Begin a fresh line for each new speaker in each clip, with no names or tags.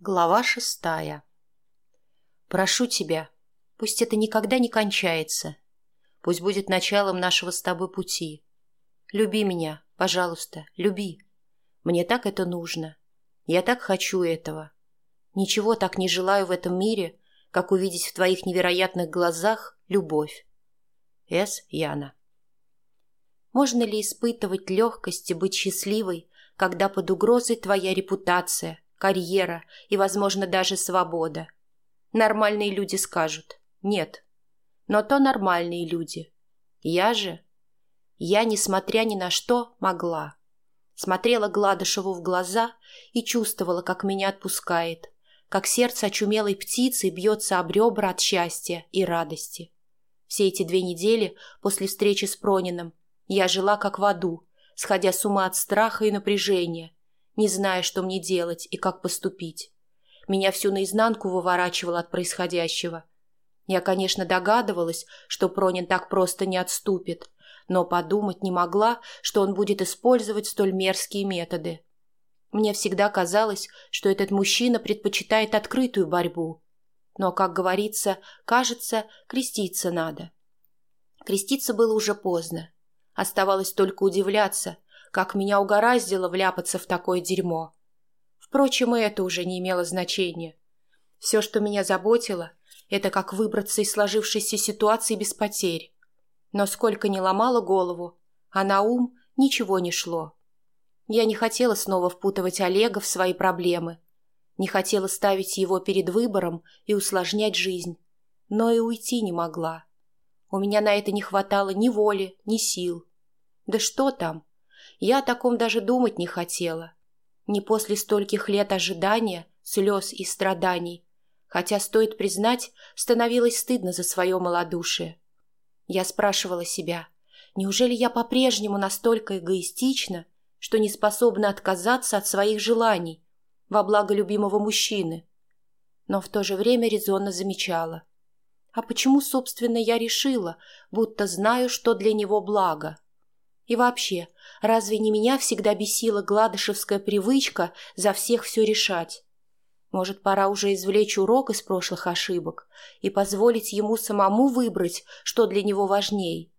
Глава шестая. Прошу тебя, пусть это никогда не кончается. Пусть будет началом нашего с тобой пути. Люби меня, пожалуйста, люби. Мне так это нужно. Я так хочу этого. Ничего так не желаю в этом мире, как увидеть в твоих невероятных глазах любовь. С. Яна. Можно ли испытывать легкость и быть счастливой, когда под угрозой твоя репутация, карьера и, возможно, даже свобода. Нормальные люди скажут «нет». Но то нормальные люди. Я же... Я, несмотря ни на что, могла. Смотрела Гладышеву в глаза и чувствовала, как меня отпускает, как сердце очумелой птицы бьется об ребра от счастья и радости. Все эти две недели после встречи с Прониным я жила как в аду, сходя с ума от страха и напряжения, не зная, что мне делать и как поступить. Меня всю наизнанку выворачивало от происходящего. Я, конечно, догадывалась, что Пронин так просто не отступит, но подумать не могла, что он будет использовать столь мерзкие методы. Мне всегда казалось, что этот мужчина предпочитает открытую борьбу. Но, как говорится, кажется, креститься надо. Креститься было уже поздно. Оставалось только удивляться, как меня угораздило вляпаться в такое дерьмо. Впрочем, и это уже не имело значения. Все, что меня заботило, это как выбраться из сложившейся ситуации без потерь. Но сколько ни ломала голову, а на ум ничего не шло. Я не хотела снова впутывать Олега в свои проблемы, не хотела ставить его перед выбором и усложнять жизнь, но и уйти не могла. У меня на это не хватало ни воли, ни сил. Да что там, я о таком даже думать не хотела. Не после стольких лет ожидания, слез и страданий. Хотя, стоит признать, становилось стыдно за свое малодушие. Я спрашивала себя, неужели я по-прежнему настолько эгоистична, что не способна отказаться от своих желаний во благо любимого мужчины? Но в то же время резонно замечала. А почему, собственно, я решила, будто знаю, что для него благо? И вообще, разве не меня всегда бесила гладышевская привычка за всех все решать? Может, пора уже извлечь урок из прошлых ошибок и позволить ему самому выбрать, что для него важней?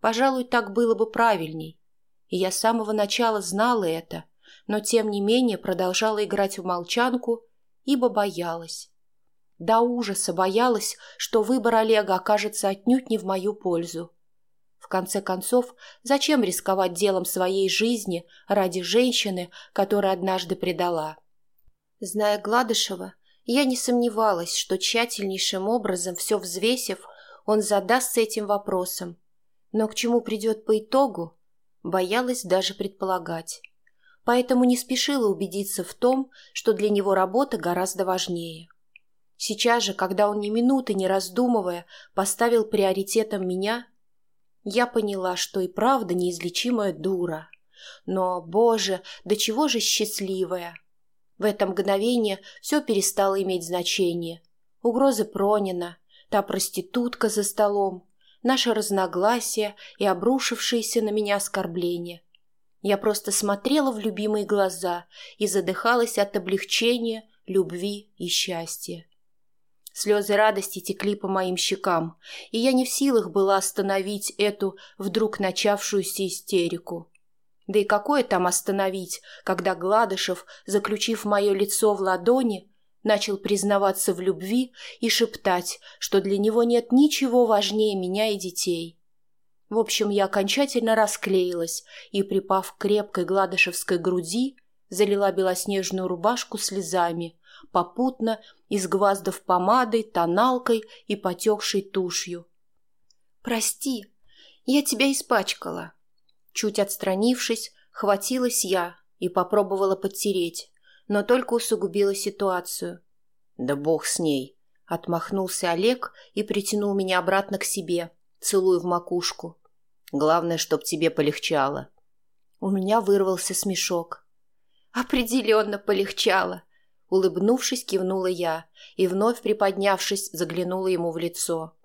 Пожалуй, так было бы правильней. И я с самого начала знала это, но тем не менее продолжала играть в молчанку, ибо боялась. До ужаса боялась, что выбор Олега окажется отнюдь не в мою пользу конце концов, зачем рисковать делом своей жизни ради женщины, которая однажды предала? Зная Гладышева, я не сомневалась, что тщательнейшим образом все взвесив, он задастся этим вопросом. Но к чему придет по итогу, боялась даже предполагать. Поэтому не спешила убедиться в том, что для него работа гораздо важнее. Сейчас же, когда он ни минуты не раздумывая поставил приоритетом меня, я поняла, что и правда неизлечимая дура. Но, боже, до чего же счастливая! В это мгновение все перестало иметь значение. Угрозы Пронина, та проститутка за столом, наше разногласие и обрушившиеся на меня оскорбления. Я просто смотрела в любимые глаза и задыхалась от облегчения, любви и счастья. Слезы радости текли по моим щекам, и я не в силах была остановить эту вдруг начавшуюся истерику. Да и какое там остановить, когда Гладышев, заключив мое лицо в ладони, начал признаваться в любви и шептать, что для него нет ничего важнее меня и детей. В общем, я окончательно расклеилась и, припав к крепкой гладышевской груди, залила белоснежную рубашку слезами, попутно изгваздав помадой, тоналкой и потекшей тушью. «Прости, я тебя испачкала». Чуть отстранившись, хватилась я и попробовала подтереть, но только усугубила ситуацию. «Да бог с ней!» — отмахнулся Олег и притянул меня обратно к себе, целуя в макушку. «Главное, чтоб тебе полегчало». У меня вырвался смешок. «Определенно полегчало!» Улыбнувшись, кивнула я и, вновь приподнявшись, заглянула ему в лицо.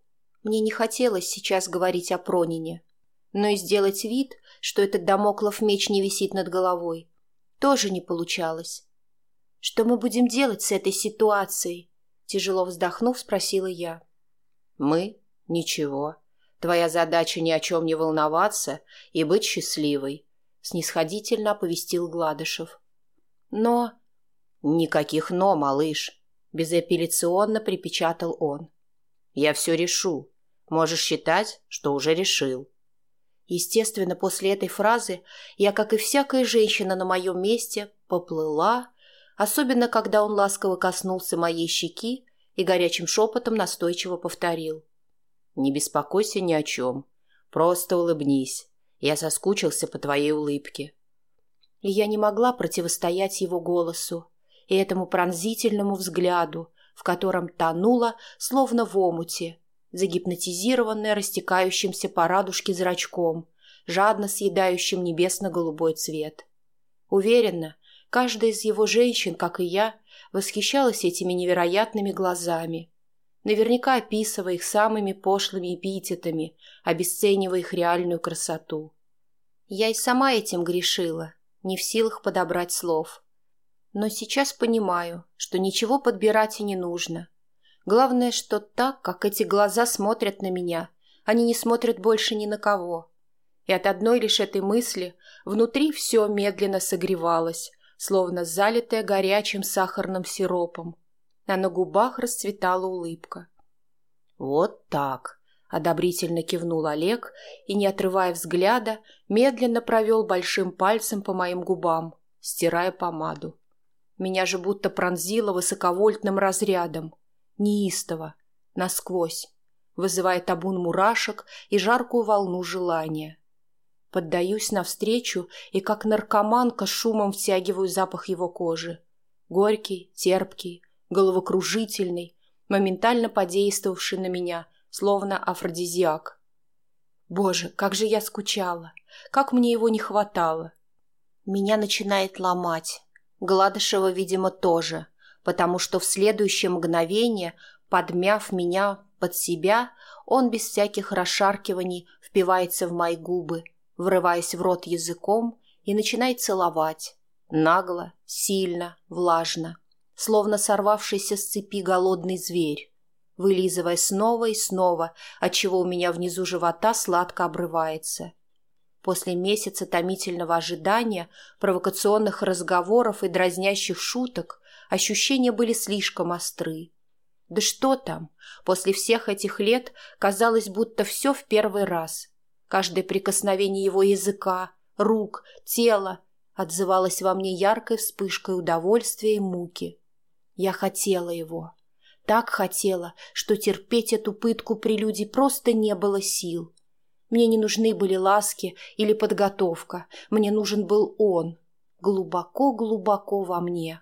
Мне не хотелось сейчас говорить о Пронине, но и сделать вид, что этот домоклов меч не висит над головой, тоже не получалось. «Что мы будем делать с этой ситуацией?» Тяжело вздохнув, спросила я.
«Мы? Ничего. Твоя задача ни о чем не волноваться и быть счастливой», снисходительно оповестил Гладышев.
«Но...»
«Никаких «но», малыш», безапелляционно припечатал он. «Я все решу. Можешь считать, что уже решил».
Естественно, после этой фразы я, как и всякая женщина на моем месте, поплыла, особенно когда он ласково коснулся моей щеки и горячим шепотом настойчиво повторил.
«Не беспокойся ни о чем. Просто улыбнись. Я соскучился по твоей улыбке».
И я не могла противостоять его голосу и этому пронзительному взгляду, в котором тонула, словно в омуте, загипнотизированная растекающимся по радужке зрачком, жадно съедающим небесно-голубой цвет. Уверена, Каждая из его женщин, как и я, восхищалась этими невероятными глазами, наверняка описывая их самыми пошлыми эпитетами, обесценивая их реальную красоту. Я и сама этим грешила, не в силах подобрать слов. Но сейчас понимаю, что ничего подбирать и не нужно. Главное, что так, как эти глаза смотрят на меня, они не смотрят больше ни на кого. И от одной лишь этой мысли внутри все медленно согревалось, словно залитая горячим сахарным сиропом, а на губах расцветала улыбка.
«Вот так!» — одобрительно кивнул Олег и, не отрывая взгляда, медленно провел большим пальцем по моим губам, стирая помаду.
Меня же будто пронзило высоковольтным разрядом, неистово, насквозь, вызывая табун мурашек и жаркую волну желания. Поддаюсь навстречу и как наркоманка шумом втягиваю запах его кожи. Горький, терпкий, головокружительный, моментально подействовавший на меня, словно афродизиак. Боже, как же я скучала! Как мне его не хватало! Меня начинает ломать. Гладышева, видимо, тоже, потому что в следующее мгновение, подмяв меня под себя, он без всяких расшаркиваний впивается в мои губы – врываясь в рот языком и начинает целовать. Нагло, сильно, влажно, словно сорвавшийся с цепи голодный зверь, вылизывая снова и снова, отчего у меня внизу живота сладко обрывается. После месяца томительного ожидания, провокационных разговоров и дразнящих шуток ощущения были слишком остры. Да что там, после всех этих лет казалось, будто все в первый раз – Каждое прикосновение его языка, рук, тела отзывалось во мне яркой вспышкой удовольствия и муки. Я хотела его. Так хотела, что терпеть эту пытку прелюдий просто не было сил. Мне не нужны были ласки или подготовка. Мне нужен был он. Глубоко-глубоко во мне.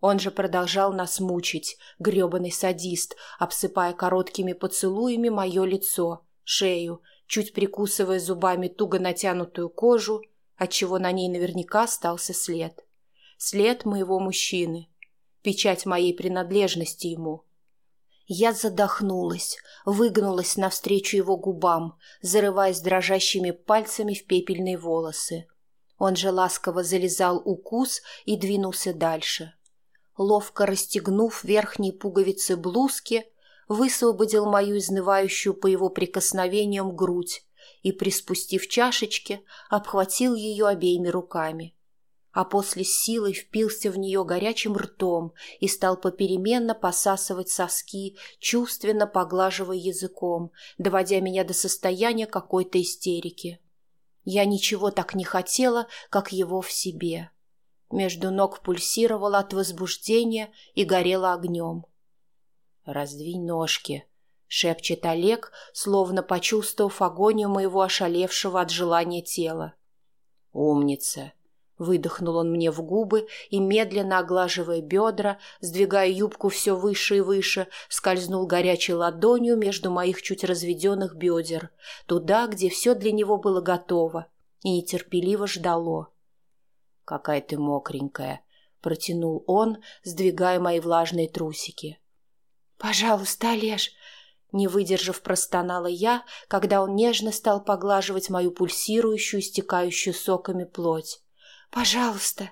Он же продолжал нас мучить, гребаный садист, обсыпая короткими поцелуями мое лицо, шею, чуть прикусывая зубами туго натянутую кожу, отчего на ней наверняка остался след. След моего мужчины. Печать моей принадлежности ему. Я задохнулась, выгнулась навстречу его губам, зарываясь дрожащими пальцами в пепельные волосы. Он же ласково залезал укус и двинулся дальше. Ловко расстегнув верхние пуговицы блузки, высвободил мою изнывающую по его прикосновениям грудь и, приспустив чашечки, обхватил ее обеими руками. А после силой впился в нее горячим ртом и стал попеременно посасывать соски, чувственно поглаживая языком, доводя меня до состояния какой-то истерики. Я ничего так не хотела, как его в себе. Между ног пульсировала от возбуждения и горела огнем.
«Раздвинь ножки», — шепчет Олег, словно почувствовав агонию моего ошалевшего от желания тела.
«Умница!» — выдохнул он мне в губы и, медленно оглаживая бедра, сдвигая юбку все выше и выше, скользнул горячей ладонью между моих чуть разведенных бедер, туда, где все для него было готово и нетерпеливо ждало.
«Какая ты мокренькая!» — протянул он, сдвигая мои влажные трусики.
«Пожалуйста, Олеж!» Не выдержав, простонала я, когда он нежно стал поглаживать мою пульсирующую, истекающую соками плоть. «Пожалуйста!»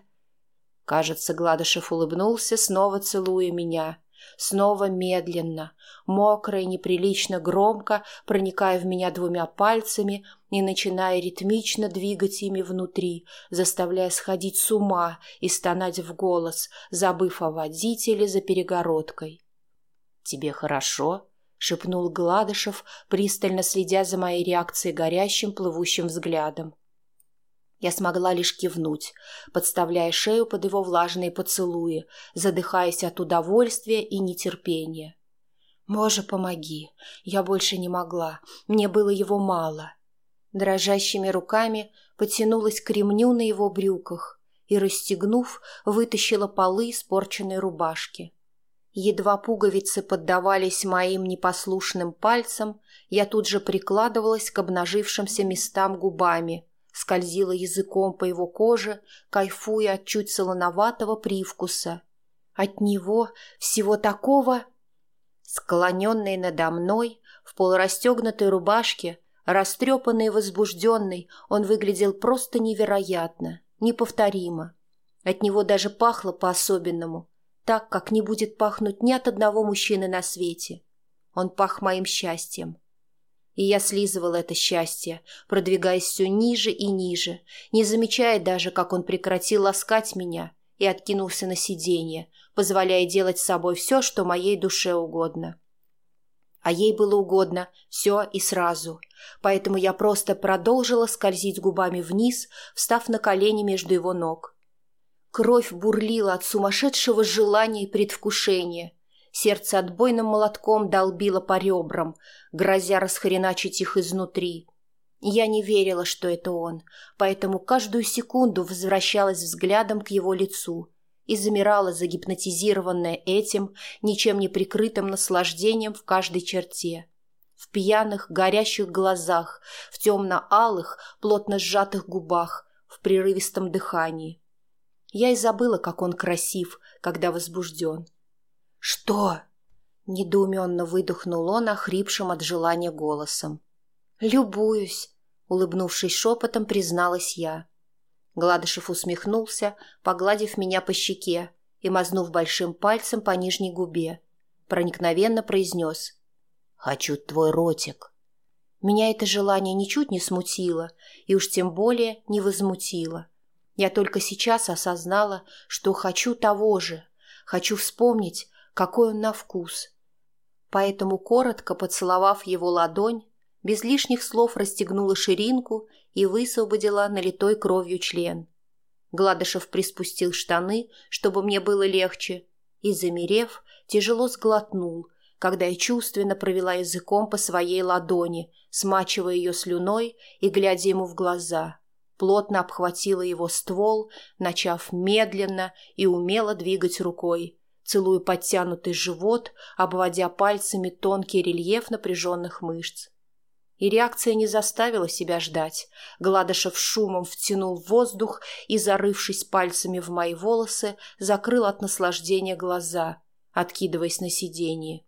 Кажется, Гладышев улыбнулся, снова целуя меня. Снова медленно, мокро и неприлично громко, проникая в меня двумя пальцами и начиная ритмично двигать ими внутри, заставляя сходить с ума и стонать в голос, забыв о водителе за перегородкой. «Тебе хорошо?» — шепнул Гладышев, пристально следя за моей реакцией горящим, плывущим взглядом. Я смогла лишь кивнуть, подставляя шею под его влажные поцелуи, задыхаясь от удовольствия и нетерпения. «Боже, помоги! Я больше не могла. Мне было его мало». Дрожащими руками потянулась к ремню на его брюках и, расстегнув, вытащила полы испорченной рубашки. Едва пуговицы поддавались моим непослушным пальцам, я тут же прикладывалась к обнажившимся местам губами, скользила языком по его коже, кайфуя от чуть солоноватого привкуса. От него всего такого... Склоненный надо мной, в полурастегнутой рубашке, растрепанный и возбужденный, он выглядел просто невероятно, неповторимо. От него даже пахло по-особенному, так, как не будет пахнуть ни от одного мужчины на свете. Он пах моим счастьем и я слизывал это счастье, продвигаясь все ниже и ниже, не замечая даже, как он прекратил ласкать меня и откинулся на сиденье, позволяя делать с собой все, что моей душе угодно. А ей было угодно все и сразу, поэтому я просто продолжила скользить губами вниз, встав на колени между его ног. Кровь бурлила от сумасшедшего желания и предвкушения – Сердце отбойным молотком долбило по ребрам, грозя расхреначить их изнутри. Я не верила, что это он, поэтому каждую секунду возвращалась взглядом к его лицу и замирала загипнотизированная этим, ничем не прикрытым наслаждением в каждой черте. В пьяных, горящих глазах, в темно-алых, плотно сжатых губах, в прерывистом дыхании. Я и забыла, как он красив, когда возбужден. — «Что?» — недоуменно выдохнул он, охрипшим от желания голосом. «Любуюсь», — улыбнувшись шепотом, призналась я. Гладышев усмехнулся, погладив меня по щеке и мазнув большим пальцем по нижней губе. Проникновенно произнес. «Хочу твой ротик». Меня это желание ничуть не смутило и уж тем более не возмутило. Я только сейчас осознала, что хочу того же. Хочу вспомнить, какой он на вкус. Поэтому, коротко поцеловав его ладонь, без лишних слов расстегнула ширинку и высвободила налитой кровью член. Гладышев приспустил штаны, чтобы мне было легче, и, замерев, тяжело сглотнул, когда я чувственно провела языком по своей ладони, смачивая ее слюной и глядя ему в глаза. Плотно обхватила его ствол, начав медленно и умело двигать рукой, целуя подтянутый живот, обводя пальцами тонкий рельеф напряженных мышц. И реакция не заставила себя ждать. Гладышев шумом втянул воздух и, зарывшись пальцами в мои волосы, закрыл от наслаждения глаза, откидываясь на сиденье.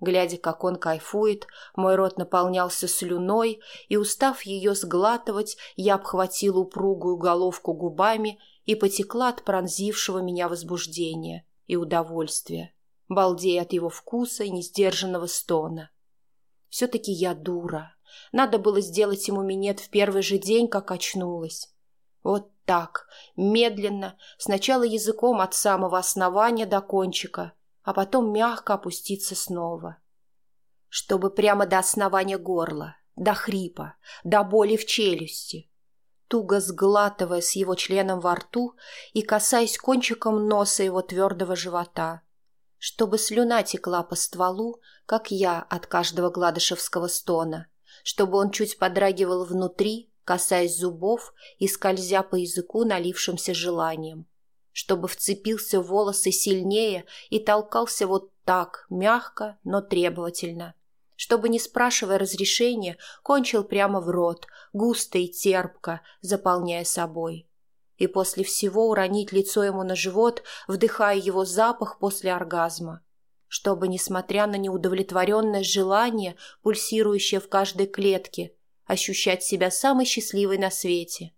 Глядя, как он кайфует, мой рот наполнялся слюной, и, устав ее сглатывать, я обхватила упругую головку губами и потекла от пронзившего меня возбуждения и удовольствия, балдея от его вкуса и несдержанного стона. Все-таки я дура. Надо было сделать ему минет в первый же день, как очнулась. Вот так, медленно, сначала языком от самого основания до кончика, а потом мягко опуститься снова. Чтобы прямо до основания горла, до хрипа, до боли в челюсти, туго сглатывая с его членом во рту и касаясь кончиком носа его твердого живота, чтобы слюна текла по стволу, как я от каждого гладышевского стона, чтобы он чуть подрагивал внутри, касаясь зубов и скользя по языку налившимся желанием, чтобы вцепился в волосы сильнее и толкался вот так, мягко, но требовательно, чтобы, не спрашивая разрешения, кончил прямо в рот, густо и терпко, заполняя собой. И после всего уронить лицо ему на живот, вдыхая его запах после оргазма. Чтобы, несмотря на неудовлетворенное желание, пульсирующее в каждой клетке, ощущать себя самой счастливой на свете.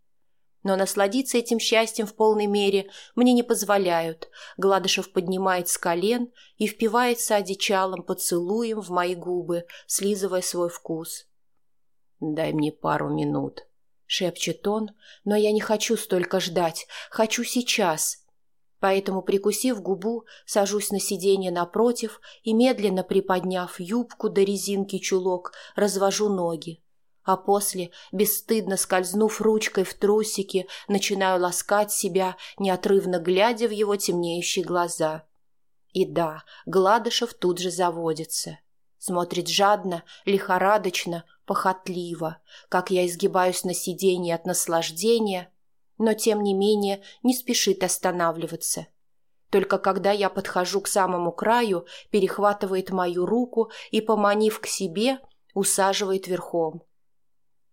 Но насладиться этим счастьем в полной мере мне не позволяют. Гладышев поднимает с колен и впивается одичалым поцелуем в мои губы, слизывая свой вкус.
«Дай мне пару минут», —
шепчет он, но я не хочу столько ждать, хочу сейчас. Поэтому, прикусив губу, сажусь на сиденье напротив и, медленно приподняв юбку до резинки чулок, развожу ноги а после, бесстыдно скользнув ручкой в трусики, начинаю ласкать себя, неотрывно глядя в его темнеющие глаза. И да, Гладышев тут же заводится. Смотрит жадно, лихорадочно, похотливо, как я изгибаюсь на сиденье от наслаждения, но, тем не менее, не спешит останавливаться. Только когда я подхожу к самому краю, перехватывает мою руку и, поманив к себе, усаживает верхом.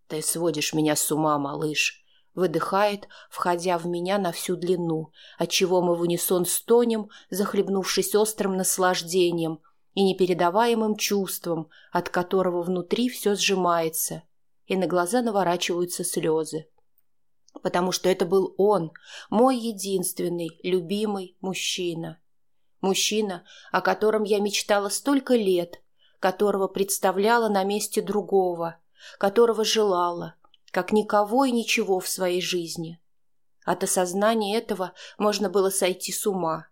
«Ты сводишь меня с ума, малыш», — выдыхает, входя в меня на всю длину, отчего мы в унисон стонем, захлебнувшись острым наслаждением и непередаваемым чувством, от которого внутри все сжимается, и на глаза наворачиваются слезы. Потому что это был он, мой единственный, любимый мужчина. Мужчина, о котором я мечтала столько лет, которого представляла на месте другого — которого желала, как никого и ничего в своей жизни. От осознания этого можно было сойти с ума.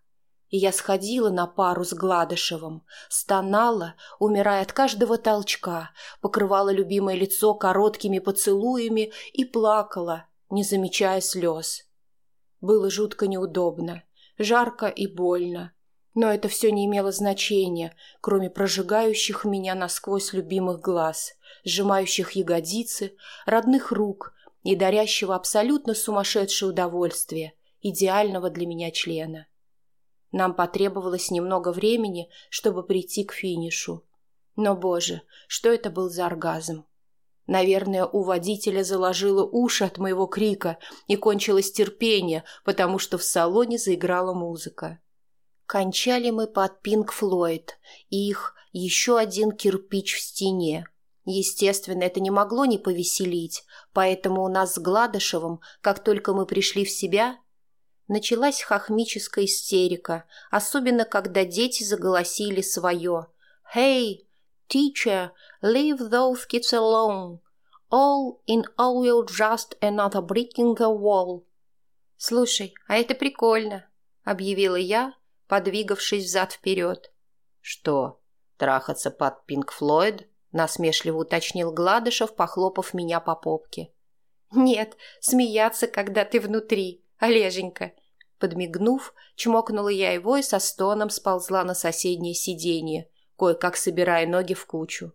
И я сходила на пару с Гладышевым, стонала, умирая от каждого толчка, покрывала любимое лицо короткими поцелуями и плакала, не замечая слез. Было жутко неудобно, жарко и больно, но это все не имело значения, кроме прожигающих меня насквозь любимых глаз, сжимающих ягодицы, родных рук и дарящего абсолютно сумасшедшее удовольствие, идеального для меня члена. Нам потребовалось немного времени, чтобы прийти к финишу. Но, боже, что это был за оргазм? Наверное, у водителя заложило уши от моего крика и кончилось терпение, потому что в салоне заиграла музыка. Кончали мы под Пинк Флойд и их «Еще один кирпич в стене». Естественно, это не могло не повеселить, поэтому у нас с Гладышевым, как только мы пришли в себя, началась хохмическая истерика, особенно когда дети заголосили свое «Hey, teacher, leave those kids alone. All in all you're just another brick in the wall». «Слушай, а это прикольно», — объявила я, подвигавшись взад-вперед. «Что, трахаться под Пинк Флойд?» — насмешливо уточнил Гладышев, похлопав меня по попке.
«Нет, смеяться, когда ты внутри, Олеженька!» Подмигнув, чмокнула я его и со стоном сползла на соседнее сиденье, кое-как собирая ноги в кучу.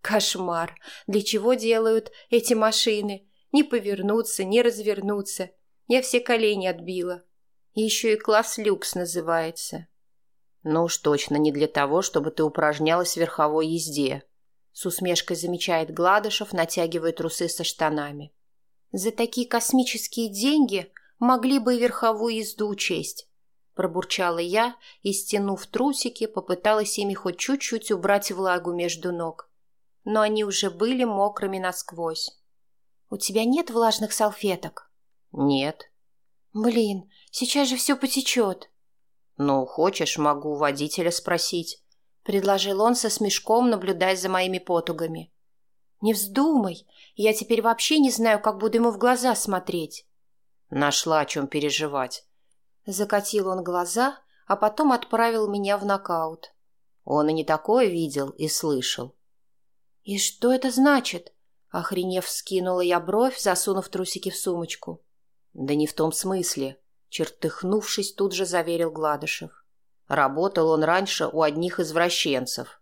«Кошмар! Для чего делают эти машины? Не повернуться, не развернуться. Я все колени отбила. Еще и класс люкс называется.
Ну уж точно не для того, чтобы ты упражнялась в верховой езде. С усмешкой замечает Гладышев, натягивая трусы со штанами.
За такие космические деньги могли бы и верховую езду учесть. Пробурчала я и, стянув трусики, попыталась ими хоть чуть-чуть убрать влагу между ног. Но они уже были мокрыми насквозь. «У тебя нет влажных салфеток?»
«Нет»,
«Блин, сейчас же все потечет».
«Ну, хочешь, могу у водителя спросить», —
предложил он со смешком, наблюдая за моими потугами. «Не вздумай, я теперь вообще не знаю, как буду ему в глаза смотреть».
«Нашла о чем переживать».
Закатил он глаза, а потом отправил меня в нокаут.
Он и не такое видел и слышал.
«И что это значит?» Охренев, скинула я бровь, засунув трусики в сумочку.
Да не в том смысле, чертыхнувшись, тут же заверил Гладышев. Работал он раньше у одних извращенцев.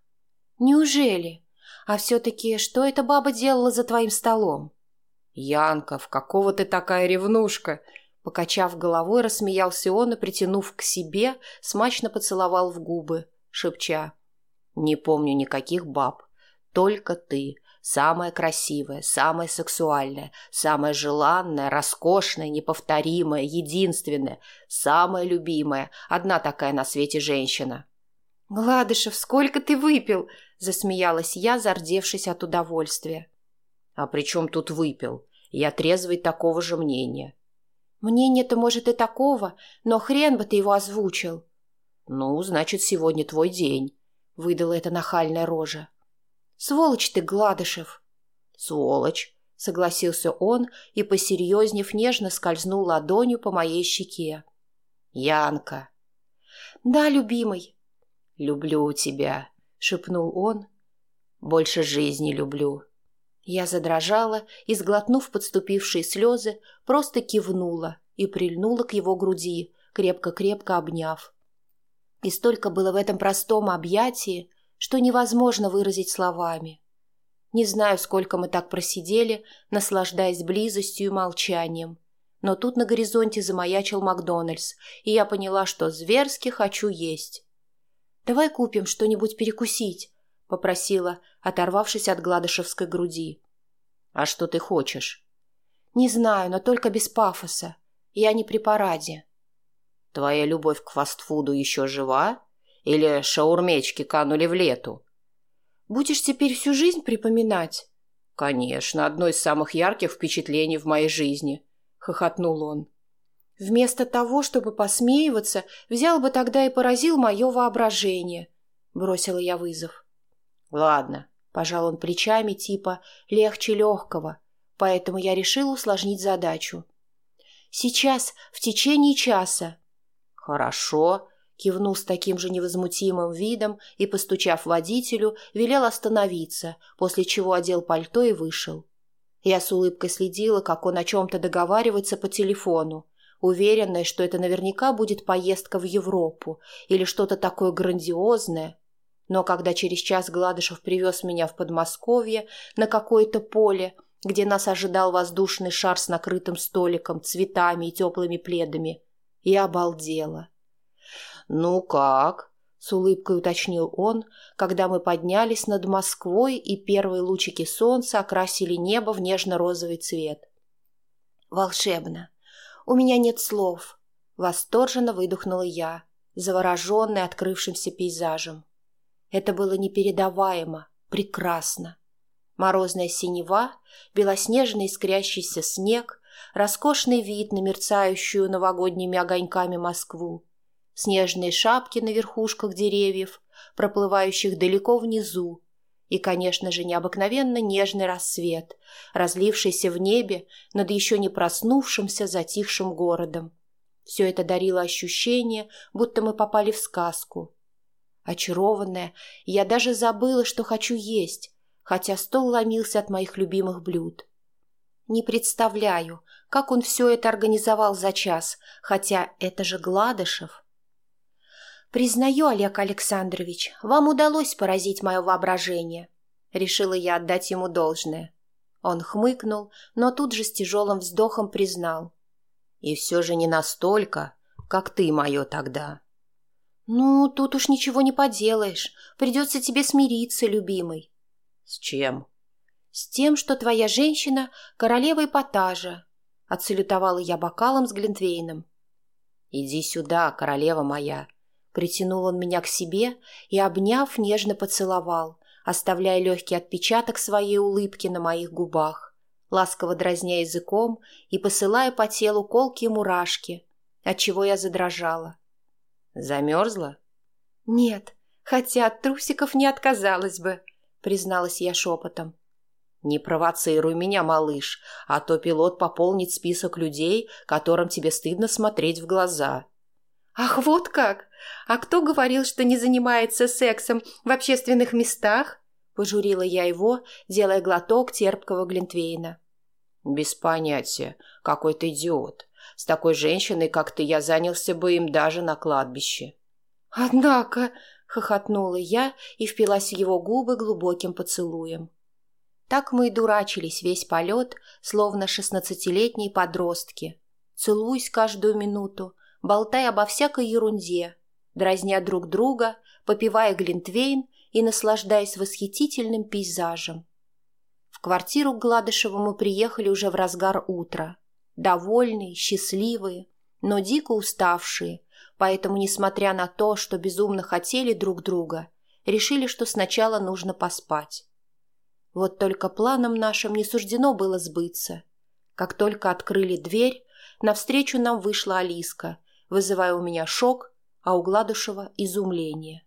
Неужели? А все-таки что эта баба делала за твоим столом?
Янков, какого ты такая ревнушка? Покачав головой, рассмеялся он и, притянув к себе, смачно поцеловал в губы, шепча. Не помню никаких баб, только ты, Самая красивая, самая сексуальная, самая желанная, роскошная, неповторимая, единственная, самая любимая, одна такая на свете женщина.
«Гладышев, сколько ты выпил?» – засмеялась я, зардевшись от удовольствия.
«А при чем тут выпил? Я трезвый такого же мнения.
Мнение-то, может, и такого, но хрен бы ты его озвучил.
Ну, значит, сегодня твой день, выдала эта нахальная рожа.
Сволочь ты, Гладышев.
Сволочь, согласился он и, посерьезнев, нежно скользнул ладонью по моей щеке. Янка.
Да, любимый.
Люблю тебя, шепнул он. Больше жизни люблю.
Я задрожала и, сглотнув подступившие слезы, просто кивнула и прильнула к его груди, крепко-крепко обняв. И столько было в этом простом объятии, что невозможно выразить словами. Не знаю, сколько мы так просидели, наслаждаясь близостью и молчанием. Но тут на горизонте замаячил Макдональдс, и я поняла, что зверски хочу есть. «Давай купим что-нибудь перекусить», — попросила, оторвавшись от гладышевской груди.
«А что ты хочешь?»
«Не знаю, но только без пафоса. Я не при параде».
«Твоя любовь к фастфуду еще жива? Или шаурмечки канули в лету?»
«Будешь теперь всю жизнь припоминать?»
«Конечно, одно из самых ярких впечатлений в моей жизни», — хохотнул он.
«Вместо того, чтобы посмеиваться, взял бы тогда и поразил мое воображение», — бросила я вызов.
«Ладно», — пожал он плечами типа «легче легкого», поэтому я решил усложнить задачу.
«Сейчас, в течение часа».
«Хорошо», — кивнул с таким же невозмутимым видом и, постучав водителю, велел остановиться, после чего одел пальто и вышел. Я с улыбкой следила, как он о чем-то договаривается по телефону, уверенная, что это наверняка будет поездка в Европу или что-то такое грандиозное, но когда через час Гладышев привез меня в Подмосковье на какое-то поле, где нас ожидал воздушный шар с накрытым столиком, цветами и теплыми пледами, я обалдела. «Ну как?» — с улыбкой уточнил он, когда мы поднялись над Москвой и первые лучики солнца окрасили небо в нежно-розовый цвет.
«Волшебно! У меня нет слов!» — восторженно выдохнула я, завороженная открывшимся пейзажем. Это было непередаваемо, прекрасно. Морозная синева, белоснежный искрящийся снег, роскошный вид на мерцающую новогодними огоньками Москву, снежные шапки на верхушках деревьев, проплывающих далеко внизу, и, конечно же, необыкновенно нежный рассвет, разлившийся в небе над еще не проснувшимся затихшим городом. Все это дарило ощущение, будто мы попали в сказку, Очарованная, я даже забыла, что хочу есть, хотя стол ломился от моих любимых блюд. Не представляю, как он все это организовал за час, хотя это же Гладышев. Признаю, Олег Александрович, вам удалось поразить мое воображение. Решила я отдать ему должное. Он хмыкнул, но тут же с тяжелым вздохом признал.
И все же не настолько, как ты мое тогда.
«Ну, тут уж ничего не поделаешь. Придется тебе смириться, любимый».
«С чем?»
«С тем, что твоя женщина — королева эпатажа», — отсалютовала я бокалом с Глинтвейном.
«Иди сюда, королева моя», — притянул он меня к себе и, обняв, нежно поцеловал, оставляя легкий отпечаток своей улыбки на моих губах, ласково дразня языком и посылая по телу колкие мурашки, отчего я задрожала. Замерзла?
Нет, хотя от трусиков не отказалась бы, призналась я шепотом.
Не провоцируй меня, малыш, а то пилот пополнит список людей, которым тебе стыдно смотреть в глаза.
Ах, вот как! А кто говорил, что не занимается сексом в общественных местах? Пожурила я его, делая глоток терпкого глинтвейна.
Без понятия. Какой ты идиот. С такой женщиной, как ты, я занялся бы им даже на кладбище.
Однако, хохотнула я и впилась в его губы глубоким поцелуем. Так мы и дурачились весь полет, словно шестнадцатилетние подростки. Целуясь каждую минуту, болтая обо всякой ерунде, дразня друг друга, попивая глинтвейн и наслаждаясь восхитительным пейзажем. В квартиру к Гладышеву мы приехали уже в разгар утра довольные, счастливые, но дико уставшие, поэтому, несмотря на то, что безумно хотели друг друга, решили, что сначала нужно поспать. Вот только планам нашим не суждено было сбыться. Как только открыли дверь, Навстречу нам вышла Алиска, вызывая у меня шок, а у Гладышева – изумление.